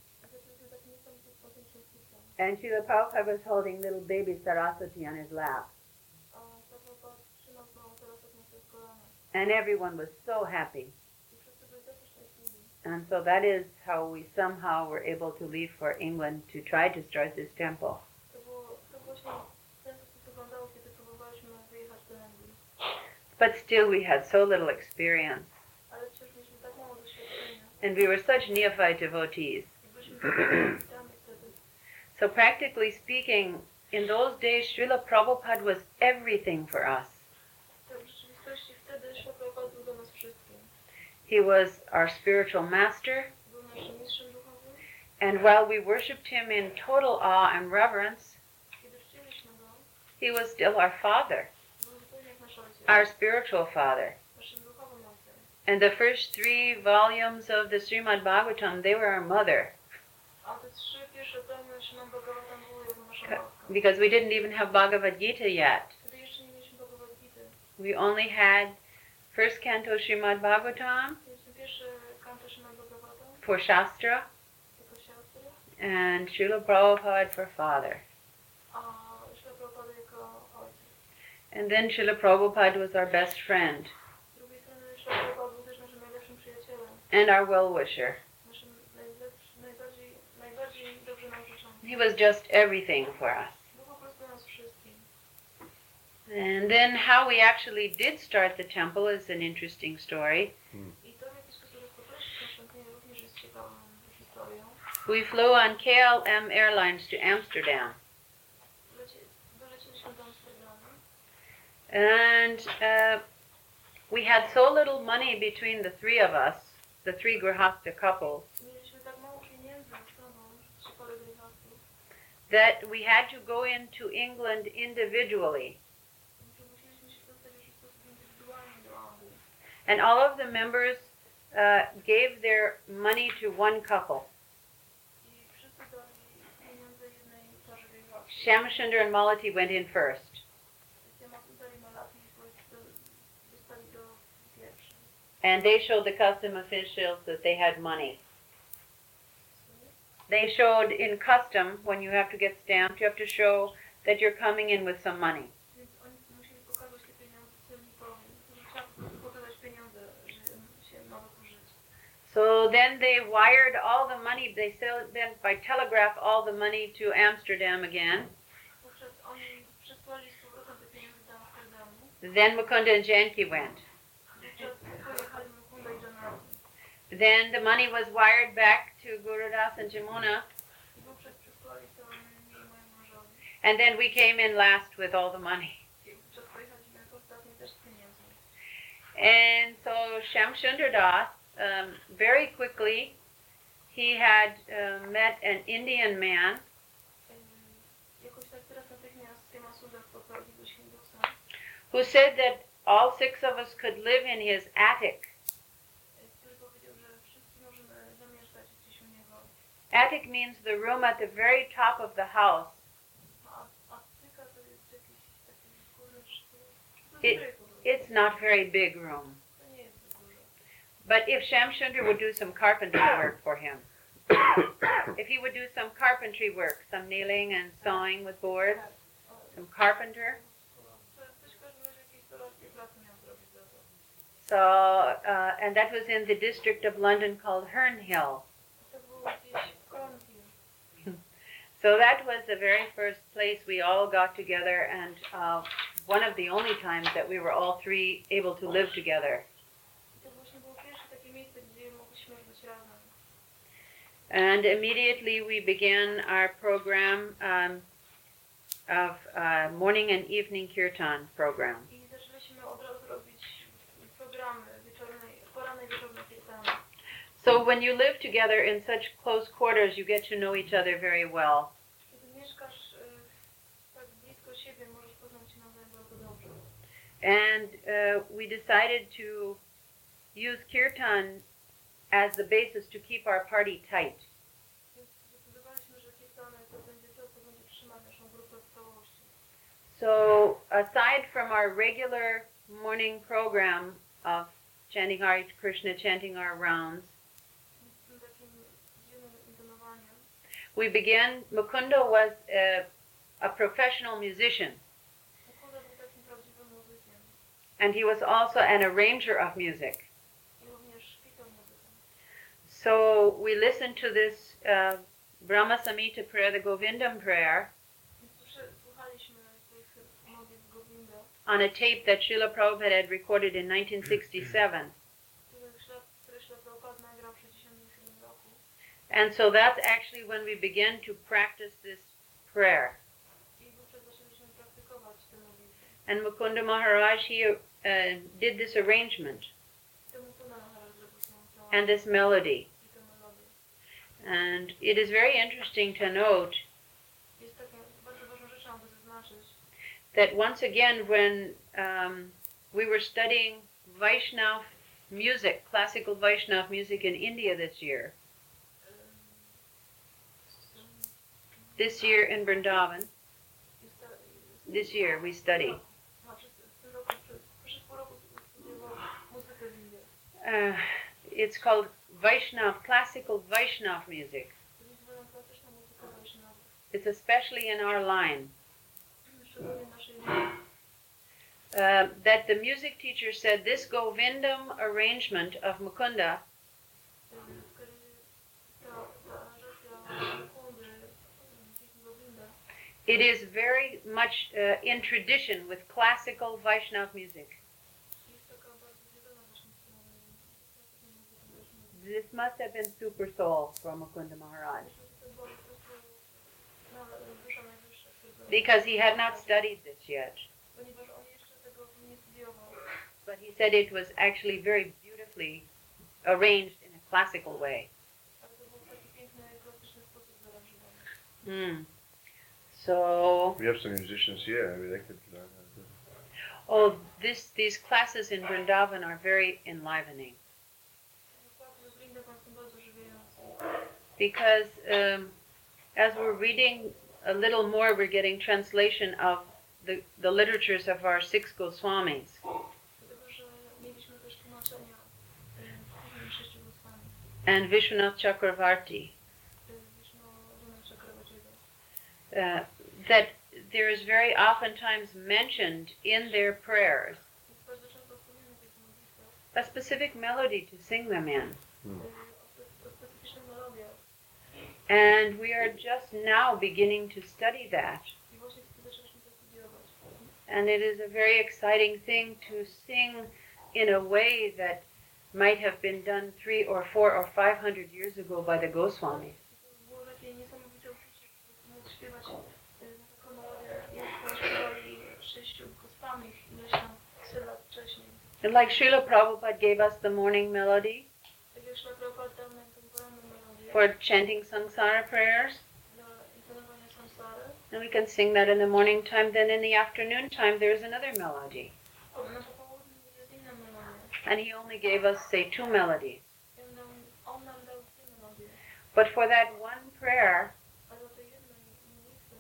And Srila Prabhupada was holding little baby Saraswati on his lap. And everyone was so happy. And so that is how we somehow were able to leave for England to try to start this temple. But still, we had so little experience. Ale wciąż mieliśmy tak mało doświadczenia. And we were such neophyte devotees. So, practically speaking, in those days, Srila Prabhupada was everything for us. He was our spiritual master, and while we worshipped him in total awe and reverence, he was still our father, our spiritual father. Naszym duchowym ojcem. And the first three volumes of the Srimad Bhagavatam, they were our mother, A te trzy pierwsze tomy Szymon Bhagavatam były jako nasza Ka- matka. because we didn't even have Bhagavad Gita yet. Wtedy jeszcze nie mieliśmy Bhagavad Gita. We only had first canto Srimad Bhagavatam Mieliśmy pierwszy kanto Szymon Bhagavatam, for Shastra, and Srila Prabhupada for father. a Szlaprabhupada jako ojciec. And then Srila Prabhupada was our best friend Z drugiej strony Szlaprabhupada był też naszym najlepszym przyjacielem. And our well-wisher. Naszym najlepszym, najbardziej, najbardziej dobrze nam życzonym. He was just everything for us. And then how we actually did start the temple is an interesting story. We flew on KLM Airlines to Amsterdam. And uh, we had so little money between the three of us, the three Grahasta couples, that we had to go into England individually. And all of the members uh, gave their money to one couple. Shyamasundar and Malati went in first. And they showed the custom officials that they had money. They showed in custom, when you have to get stamped, you have to show that you're coming in with some money. So then they wired all the money, they sent by telegraph all the money to Amsterdam again. Then Mukunda and Janki went. Wówczas pojechali Mukunda i Janaki. Then the money was wired back to Gurudas and Yamuna. And then we came in last with all the money. And so Shyamsundar Das, um, very quickly, he had uh, met an Indian man who said that all six of us could live in his attic. y, który powiedział, że wszyscy możemy zamieszkać gdzieś u niego. Attic means the room at the very top of the house. It- It's not very big room. But if Shyamsundar would do some carpentry work for him, if he would do some carpentry work, some nailing and sawing with boards, some carpenter, so, uh, and that was in the district of London called Herne Hill. To było gdzieś w Cornhill. So that was the very first place we all got together, and uh, one of the only times that we were all three able to live together. And immediately we began our program um, of uh, morning and evening kirtan program. I zaczęliśmy od razu robić programy wieczornej, porannej wieczornej kirtany. So when you live together in such close quarters, you get to know each other very well. Kiedy mieszkasz y, tak blisko siebie, możesz poznać się nawzajem bardzo dobrze. And uh, we decided to use kirtan as the basis to keep our party tight. Więc zdecydowaliśmy, że kirtany to będzie to, co będzie trzymać naszą grupę w całości. So aside from our regular morning program of chanting Hare Krishna, chanting our rounds, Więc z tym takim dziennym intonowaniem we began, Mukunda was a, a professional musician, Mukunda był takim prawdziwym muzykiem and he was also an arranger of music. i również pisał muzykę. So we listened to this uh, Brahma Samhita prayer, the Govindam prayer, Więc przy- słuchaliśmy tych modlitw Govinda, on a tape that Srila Prabhupada had recorded in 1967. And so that's actually when we begin to practice this prayer. And Mukunda Maharaj, he uh, did this arrangement and this melody. And it is very interesting to note that once again, when um, we were studying Vaishnav music, classical Vaishnav music in India this year, this year in Vrindavan, this year we study. Uh, it's called Vaishnav, classical Vaishnav music. It's especially in our line. Uh, that the music teacher said this Govindam arrangement of Mukunda it is very much uh, in tradition with classical Vaishnav music. This must have been super soul from Mukunda Maharaj because he had not studied this yet. but he said it was actually very beautifully arranged in a classical way. Ale So, We have some musicians here. Maybe they could learn how to oh, this these classes in Vrindavan are very enlivening Wykłady z Brindavan są bardzo żywiające. because um, as we're reading a little more, we're getting translation of the, the literatures of our six Goswamis. Dlatego, że mieliśmy też tłumaczenia y, sześciu Goswami. and Vishwanath Chakravarti, uh, that there is very oftentimes mentioned in their prayers a specific melody to sing them in. melodiach. And we are just now beginning to study that. And it is a very exciting thing to sing in a way that might have been done three or four or five hundred years ago by the Goswamis. Wcześniej. And like Srila Prabhupada gave us the morning melody for chanting samsara prayers, And we can sing that in the morning time. Then in the afternoon time, there's another melody. And he only gave us, say, two melodies. But for that one prayer, A do tej jednej modlitwy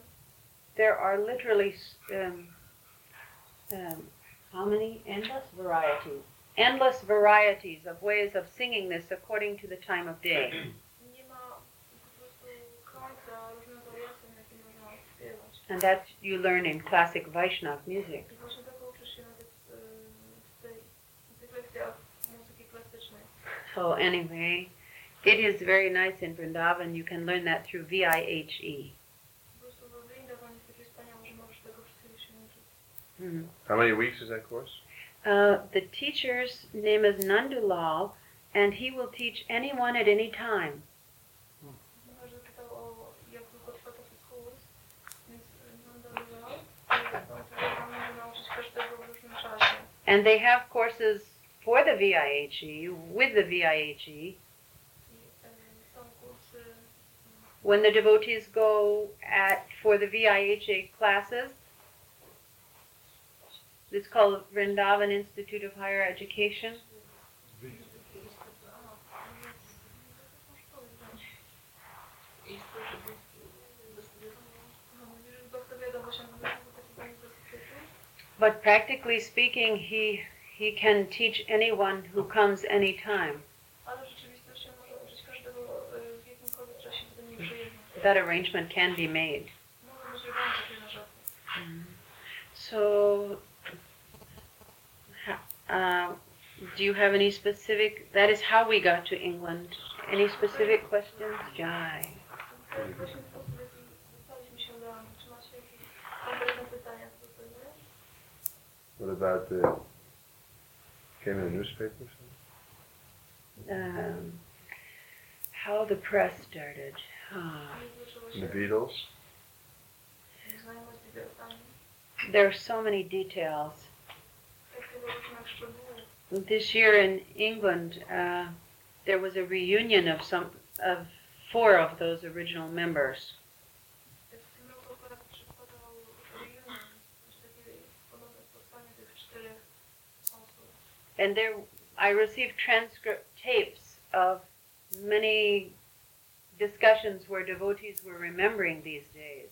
there are literally, um, um, how many? Endless varieties. Endless varieties of ways of singing this according to the time of day. nie ma po prostu końca różne wariacje, na jakie można śpiewać. And that you learn in classic Vaishnav music. I właśnie tego uczysz się nawet y, w, tej, w tych lekcjach muzyki klasycznej. So anyway, it is very nice in Vrindavan. You can learn that through VIHE. Po prostu w Brindavan jest takie wspaniałe, że możesz tego wszystkiego się uczyć. Hmm. How many weeks is that course? Uh, the teacher's name is Nandulal, and he will teach anyone at any time. Każdy pytał o jak długo trwa taki kurs, więc nam dodał, że mamy nauczyć każdego w różnym czasie. And they have courses for the VIHE, with the VIHE. I y, są kursy When the devotees go at for the VIHE classes, it's called Vrindavan Institute of Higher Education. But practically speaking, he he can teach anyone who comes anytime. Ale w rzeczywistości może uczyć każdego y, w jakimkolwiek czasie, gdy nie przyjedzie. That arrangement can be made. Może być wybrane takie narzędzie. So, uh, do you have any specific? That is how we got to England. Any specific questions, Jai? To jest właśnie sposób, w jaki dostaliśmy się do Anglii. Czy macie jakieś konkretne pytania co do tego? What about the came in the newspaper? Um, how the press started. And the Beatles? znajomość z Beatlesami? there are so many details. Tak wiele różnych szczegółów. This year in England, uh, there was a reunion of some of four of those original members. And there, I received transcript tapes of many discussions where devotees were remembering these days.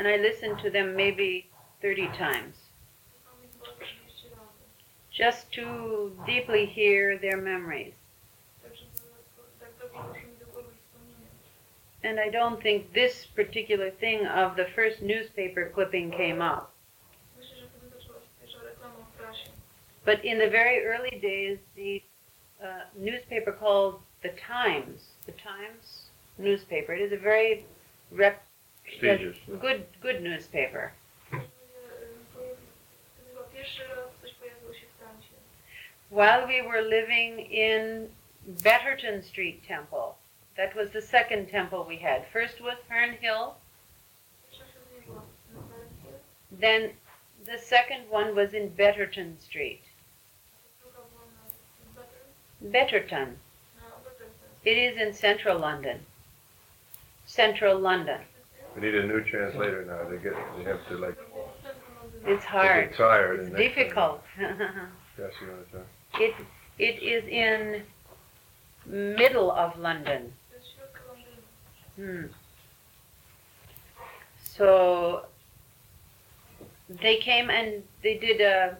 And I listened to them maybe 30 times, Słuchałam ich chyba 30 razy. just to deeply hear their memories. And I don't think this particular thing of the first newspaper clipping came up. But in the very early days, the uh, newspaper called the Times, the Times newspaper, it is a very rep- Prestigious. good good newspaper. Wtedy chyba pierwszy raz coś pojawiło się w Timesie. While we were living in Betterton Street Temple, that was the second temple we had. First was Herne Hill, Pierwsza świątynia była na Zareton Then the second one was in Betterton Street. Druga była na Better, Betterton. na Betterton. It is in central London. Central London. We need a new translator now. They get, they have to like, It's they hard. get tired. It's and next time- difficult. Yes, you understand. it it is in middle of London. To jest środka Londynu. Hmm. So they came and they did a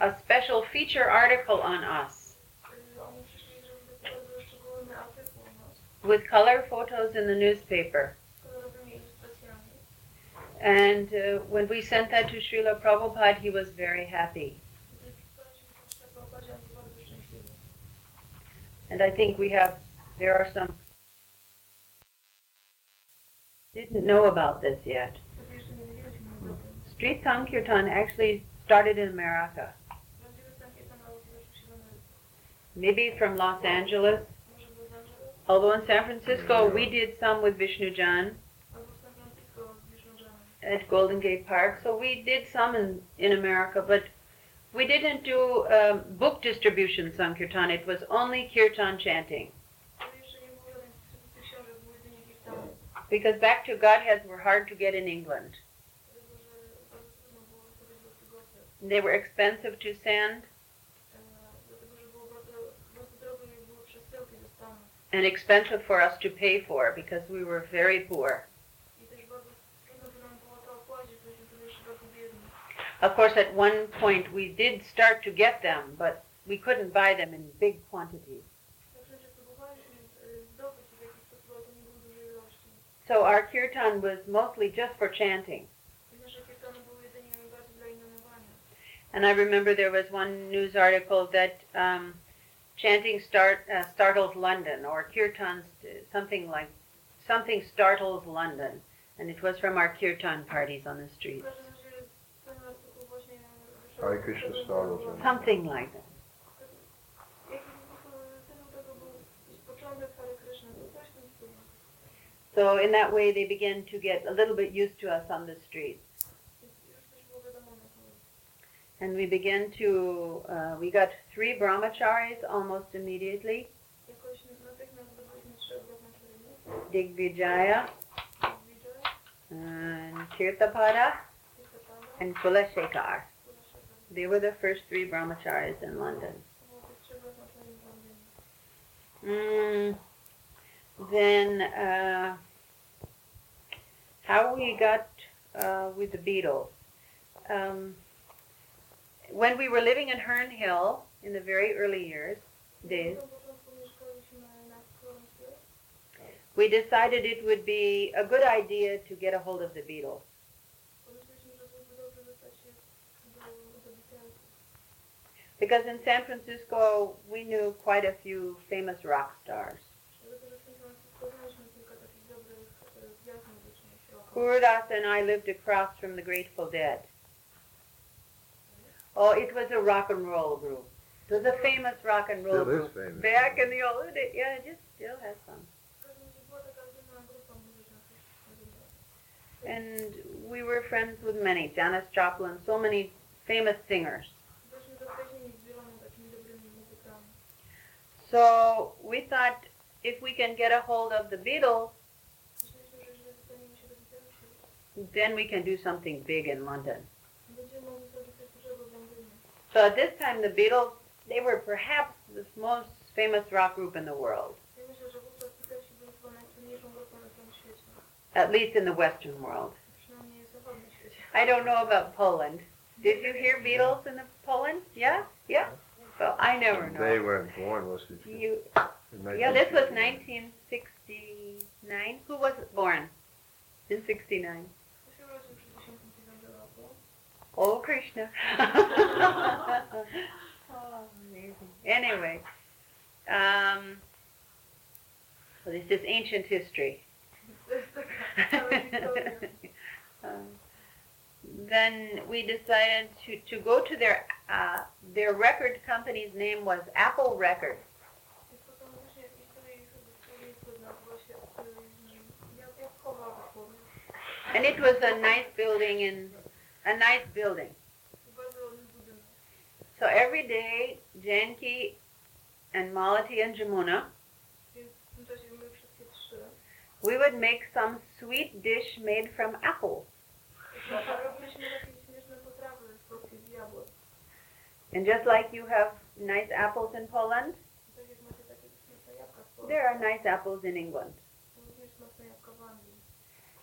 a special feature article on us Y, Oni przyszli, żeby bardzo szczególny artykuł o nas, with color photos in the newspaper. And uh, when we sent that to Srila Prabhupada, he was very happy. And I think we have, there are some, didn't know about this yet. Street Sankirtan actually started in America, maybe from Los Angeles. Los Angeles, Although in San Francisco, we did some with Vishnujana albo w San Francisco z Wiszążami. At Golden Gate Park. So we did some in, in America, but we didn't do um, book distribution Sankirtan. It was only Kirtan chanting. Because back to Godheads were hard to get in England. They were expensive to send and expensive for us to pay for because we were very poor. I też bardzo trudno by nam było to opłacić, bo byliśmy wtedy jeszcze bardzo biedni. Of course, at one point we did start to get them, but we couldn't buy them in big quantities. So our kirtan was mostly just for chanting. And I remember there was one news article that um, chanting start uh, startles London, or kirtans uh, something like something startles London, and it was from our kirtan parties on the streets, Hare Krishna było- something like that. So in that way, they begin to get a little bit used to us on the to. And we began to, uh, we got three brahmacharis almost immediately. Digvijaya, and Kirtapana, and Kulashekar. They were the first three brahmacharis in London. Mm, then, uh, how we got uh, with the Beatles. Um, when we were living in Herne Hill in the very early years, days, we decided it would be a good idea to get a hold of the Beatles. Pomyśleliśmy, że byłoby dobrze dostać się do, do Beatlesów. Because in San Francisco, we knew quite a few famous rock stars. Dlatego, że w San Francisco znaliśmy kilka takich dobrych gwiazd muzycznych. rocka. Gurudas and I lived across from the Grateful Dead. Oh, it was a rock and roll group. It was a famous rock and roll Still is group. famous. Back in the old days, yeah, it just still has some. W każdym razie była taka jedyna grupa muzyczna w Londynie. And we were friends with many, Janis Joplin, so many famous singers. So we thought if we can get a hold of the Beatlesów, then we can do something big in London. So at this time, the Beatles, they were perhaps the most famous rock group in the world, at least in the Western world. I don't know about Poland. Did you hear Beatles in the Poland? Yeah, yeah. Well, I never know. They weren't born, most of these people. You, yeah, this was 1969. 1969. Who was born in 69? To się urodził przy 1909 roku. Oh, Krishna. oh, amazing. Anyway, um, so this is ancient history. To jest taka cała. Um, then we decided to, to go to their uh, their record company's name was Apple Records, and it was a nice building in a nice building. So every day, Janki and Malati and Yamuna, we would make some sweet dish made from apple. And just like you have nice apples in Poland, there are nice apples in England.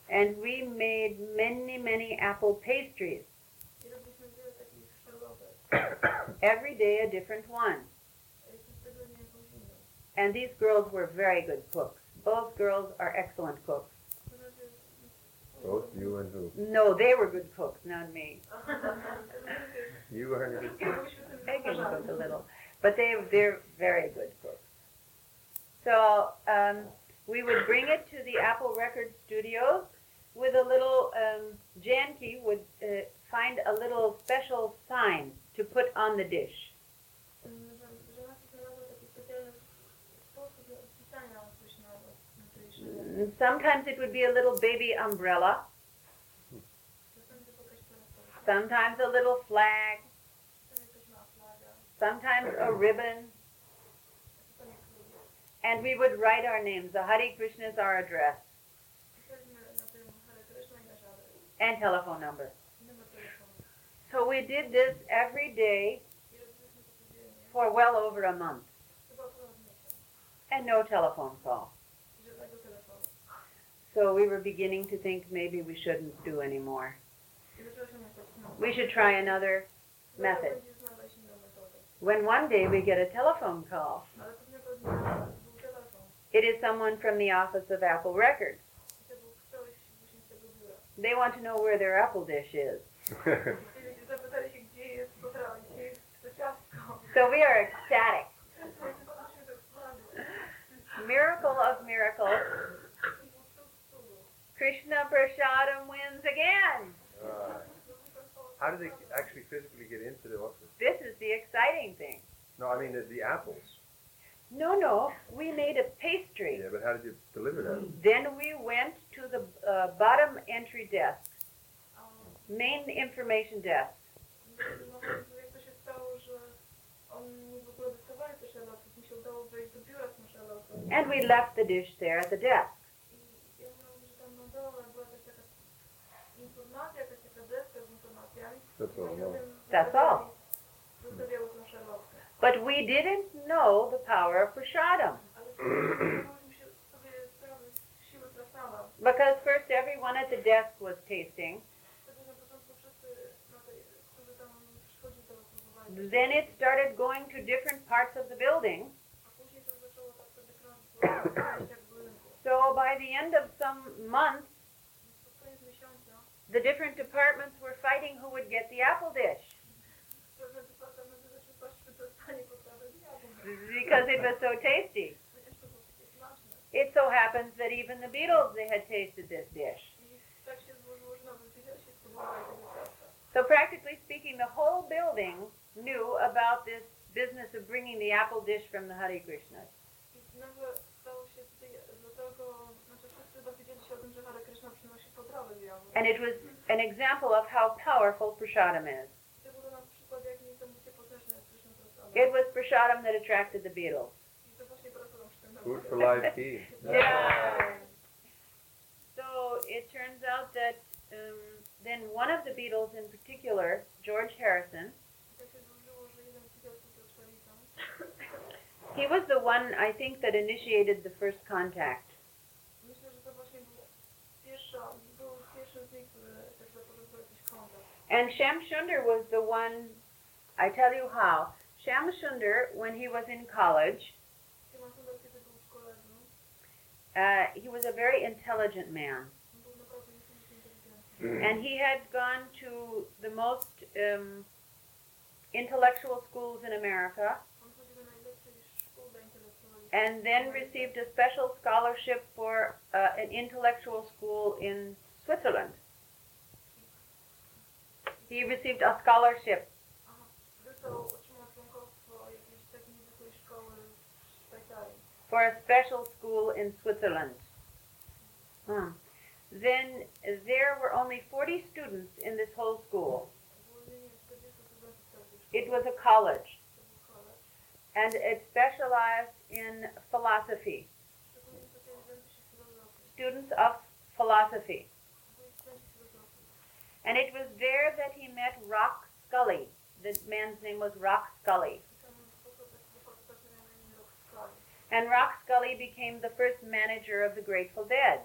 And we made many, many apple pastries. Every day a different one. And these girls were very good cooks. Both girls are excellent cooks. To znaczy... Both you and who? No, they were good cooks, not me. You are a good cook. I can cook a little, but they they're very good cooks. So um, we would bring it to the Apple Record Studios with a little. Um, Janki would uh, find a little special sign to put on the dish. Że, że nas znalazła taki specjalny sposób na pisania coś na, na tej szynie. Mm, Sometimes it would be a little baby umbrella. Sometimes a little flag. Sometimes a ribbon. And we would write our names. The Hare Krishna is our address and telephone number. So we did this every day for well over a month. And no telephone call. I żadnego telefonu. So we were beginning to think maybe we shouldn't do anymore. I zaczęła się myśleć, no, We should try another method. będzie znaleźć inną metodę. When one day we get a telephone call, Ale pewnego dnia był telefon. it is someone from the office of Apple Records. I to był ktoś właśnie z tego biura. They want to know where their Apple dish is. I ludzie zapytali się, gdzie jest potrawa, gdzie jest to ciastko. So we are ecstatic. Poszliśmy do składu. Miracle of miracles. I był cud cudu. Krishna Prashadam wins again. Uh, how do they actually physically get into the office? This is the exciting thing. No, I mean the, the apples. No, no, we made a pastry. Yeah, but how did you deliver that? Then we went to the uh, bottom entry desk, main information desk. no, jak to się stało, że oni w ogóle dostawali te szarlotki, mi się udało wejść do biura z tą szarlotką. And we left the dish there at the desk. I ja mówiłam, że tam na dole była też taka informacja, jakaś taka deska z informacjami. That's all. No. That's all. Zostawiały tą szarlotkę. But we didn't know the power of prashadam Ale zdawaliśmy się sobie sprawę z siły prasala. because first everyone at the desk was tasting. Wtedy na początku wszyscy, na tej, którzy tam przychodzili, to próbowali. Then it started going to different parts of the building. A później to zaczęło tak sobie krążyć jak w budynku. So by the end of some month, the different departments were fighting who would get the apple dish because it was so tasty. It so happens that even the Beatles they had tasted this dish. So practically speaking, the whole building knew about this business of bringing the apple dish from the Hare Krishnas. And it was an example of how powerful prasadam is. To był nam przykład, jak niesamowicie potężne jest Krishna prasada. It was prasadam that attracted the Beatles. I to właśnie pracują przy tym Food for life key. Yeah. So it turns out that um, then one of the Beatles in particular, George Harrison, I tak się złożyło, że jeden z Beatlesów, George Harrison, he was the one I think that initiated the first contact. myślę, że to właśnie był pierwsza, był pierwszy z nich, który tak zapoczątkował jakiś kontakt. And Shyamsundar was the one, I tell you how. Sham Shunder, when he was in college, Szymon Sundar, kiedy był w kolegium, uh, he was a very intelligent man. on był naprawdę niesamowicie inteligentny. And he had gone to the most um, intellectual schools in America On chodził do najlepszej szkoły dla intelektualistów. and then received a special scholarship for uh, an intellectual school in Switzerland. He received a scholarship Aha, dostał, otrzymał członkostwo jakiejś takiej niezwykłej szkoły w Szwajcarii. for a special school in Switzerland. Hmm. Then there were only only 40 students in this whole school. Było jedynie 40 studentów w każdej szkole. It was a college, To był college. and it specialized in philosophy, Szczególnie specjalizujący się w filozofii. students of philosophy. And it was there that he met Rock Scully. This man's name was Rock Scully. And Rock Scully became the first manager of the Grateful Dead.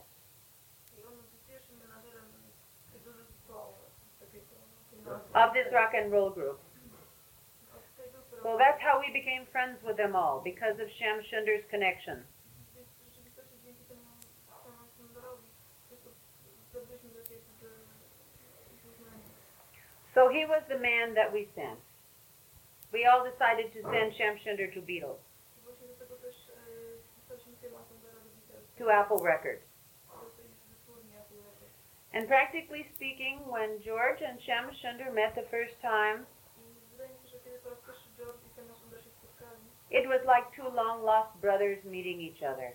Of this rock and roll group. So that's how we became friends with them all because of Shyamsundar's connection. So he was the man that we sent. We all decided to send oh. Shyamsundar to Beatles, I właśnie dlatego też pisaliśmy temat Sundora do Beatles, to Apple Records. do tej wytwórni Apple Records. And practically speaking, when George and Shem Shunder met the first time, I wydaje mi się, że kiedy po raz pierwszy George i Tema Sundar się spotkali, it was like two long lost brothers meeting each other.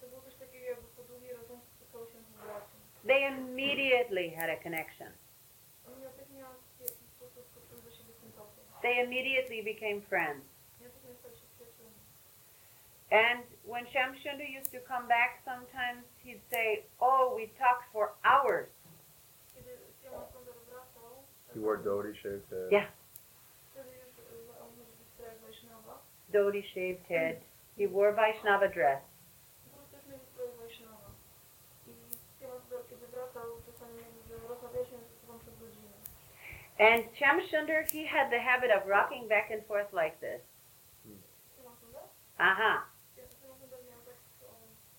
to było coś takiego jakby po długiej rozłące spotkały się z braćmi. They immediately had a connection. Oni natychmiast w jakiś sposób poczuли do siebie sympatię. They immediately became friends. Natychmiast stali się przyjaciółmi. And when Shyamsundar used to come back, sometimes he'd say, "Oh, we talked for hours." Kiedy Tema Sundar wracał, He wore Dhoti shaved head. Yeah. wtedy już on może być strajk Wajsznawa. Dhoti shaved head. He wore Vaishnava dress. Po prostu też mieli strajk Wajsznawa. I Tema Sundar kiedy wracał, czasami mówił, że rozmawialiśmy ze sobą przez godzinę. And Shem Shunder, he had the habit of rocking back and forth like this. Tema Sundar? Aha. Tema Sundar miał tak, o,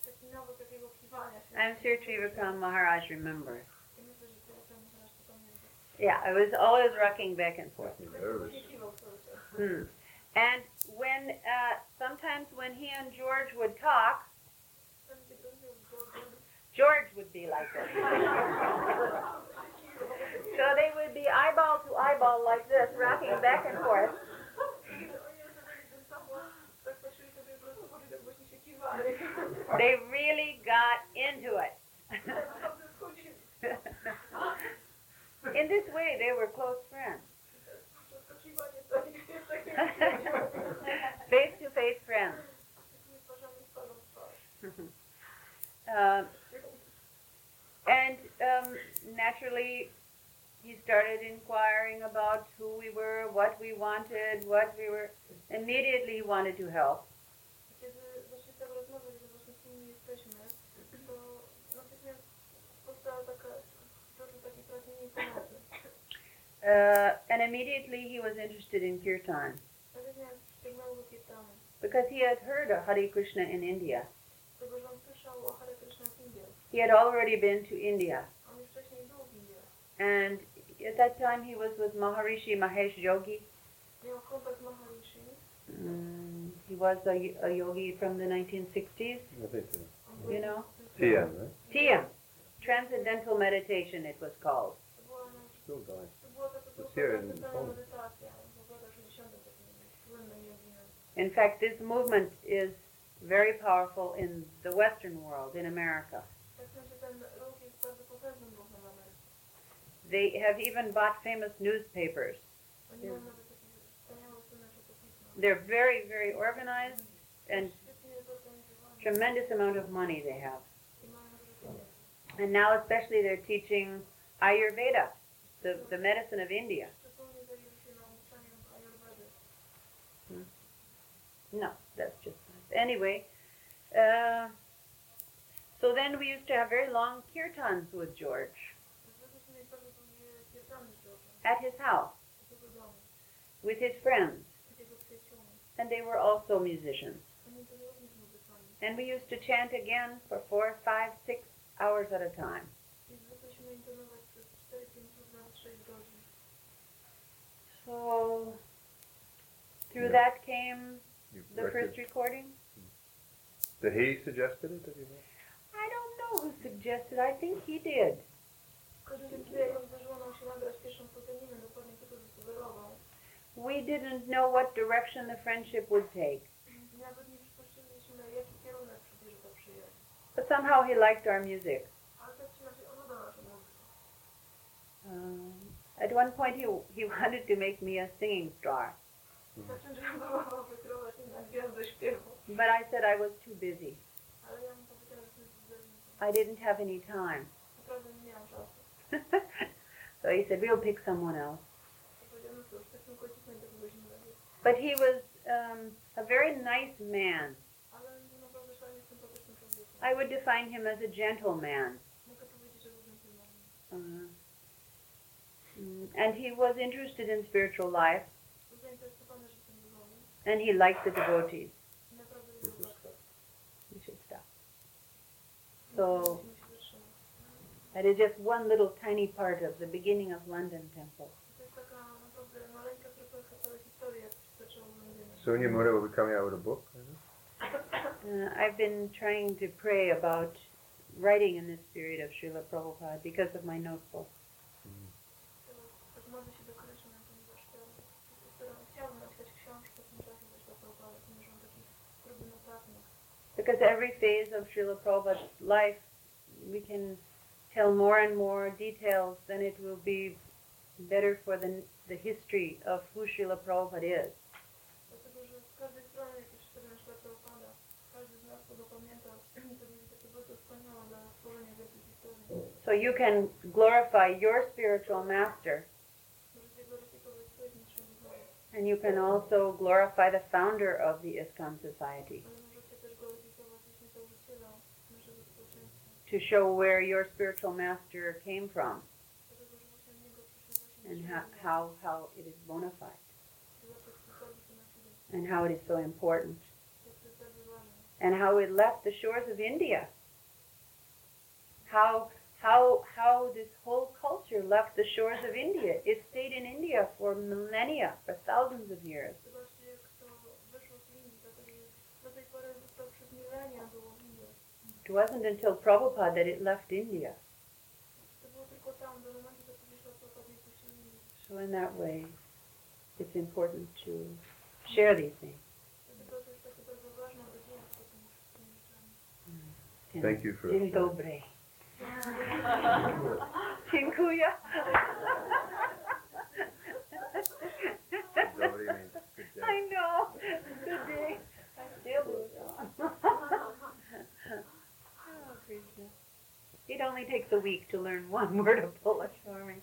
taki nawyk takiego kiwania się. I'm sure Trivikram Maharaj remembers. I myślę, że Tema Sundar to pamięta. Yeah, I was always rocking back and forth. Makes me Tak nervous. właśnie kiwał cały czas. Hmm. And when, uh, sometimes when he and George would talk, Tam kiedy on miał George'a, George would be like this. so they would be eyeball to eyeball like this, rocking back and forth. They really got into it. In this way, they were close friends. Face to face friends. Uh, and um, naturally, he started inquiring about who we were, what we wanted, what we were. Immediately, he wanted to help. Uh, and immediately, he was interested in kirtan because he had heard of Hare Krishna in India. He had already been to India, and at that time, he was with Maharishi Mahesh Yogi. Miał kontakt z Maharishi. Mm, he was a, a yogi from the 1960s, I think so. You know. TM, right? TM, Transcendental Meditation, it was called. To była, no, Still going. to była taka to It's here in transcendentalna Poland. medytacja. W latach 60. takim słynnym joginem. In fact, this movement is very powerful in the Western world, in America. Tak znaczy ten ruch jest bardzo potężnym ruchem w Ameryce. They have even bought famous newspapers. They're very, very organized and tremendous amount of money they have. And now especially they're teaching Ayurveda, the, the medicine of India. Ayurvedy. No, that's just anyway. Uh, so then we used to have very long kirtans with George Zwykle mieli bardzo długie kirtany z George'em. At his house w jego domu, with his friends, z jego przyjaciółmi. and they were also musicians. Oni byli również muzykami. And we used to chant again for four, five, six hours at a time. I zwykliśmy intonować przez 4, 5 lub nawet 6 godzin. So through Yeah. that came You the record- first recording. Did he suggested it? Did he? I don't know who suggested. I think he did. We didn't know what direction the friendship would take, but somehow he liked our music. Muzykę. At one point, he he wanted to make me a singing star, but I said I was too busy. I didn't have any time. Naprawdę nie miałam czasu. so he said, "We'll pick someone else." But he was um, a very nice man. I would define him as a gentleman. Uh, and he was interested in spiritual life, and he liked the devotees. We should stop. So. That is just one little tiny part of the beginning of London Temple. To jest taka naprawdę maleńka kropelka całej historii, jak się zaczęło w Londynie. So Nimura will be coming out with a book? Uh, I've been trying to pray about writing in this period of Srila Prabhupada because of my notebook. Teraz tak modlę się do Kryszny, ponieważ chciałam, chciałabym napisać książkę w tym czasie coś do Prabhupada, ponieważ mam taki próby notatnik. Because every phase of Srila Prabhupada's life, we can tell more and more details, then it will be better for the, the history of who Srila Prabhupada is. So you can glorify your spiritual master, and you can also glorify the founder of the ISKCON Society to show where your spiritual master came from and how, how, how it is bona fide and how it is so important and how it left the shores of India. How, how, how this whole culture left the shores of India. It stayed in India for millennia, for thousands of years. Zobaczcie, jak to wyszło z Indii, dlatego że do tej pory to przez milenia było w Indiach. It wasn't until Prabhupada that it left India. To było tylko tam, do momentu, do kiedy szła Prabhupada i puścił Indię. So in that way, it's important to share these things. Dlatego to jest takie bardzo ważne, aby dzielić się tymi wszystkimi rzeczami. Dzień- Thank you for Dzień dobry. Dziękuję. Dobry means good day. I know. Good day. I still do it wrong. oh, Krishna. It only takes a week to learn one word of Polish for me.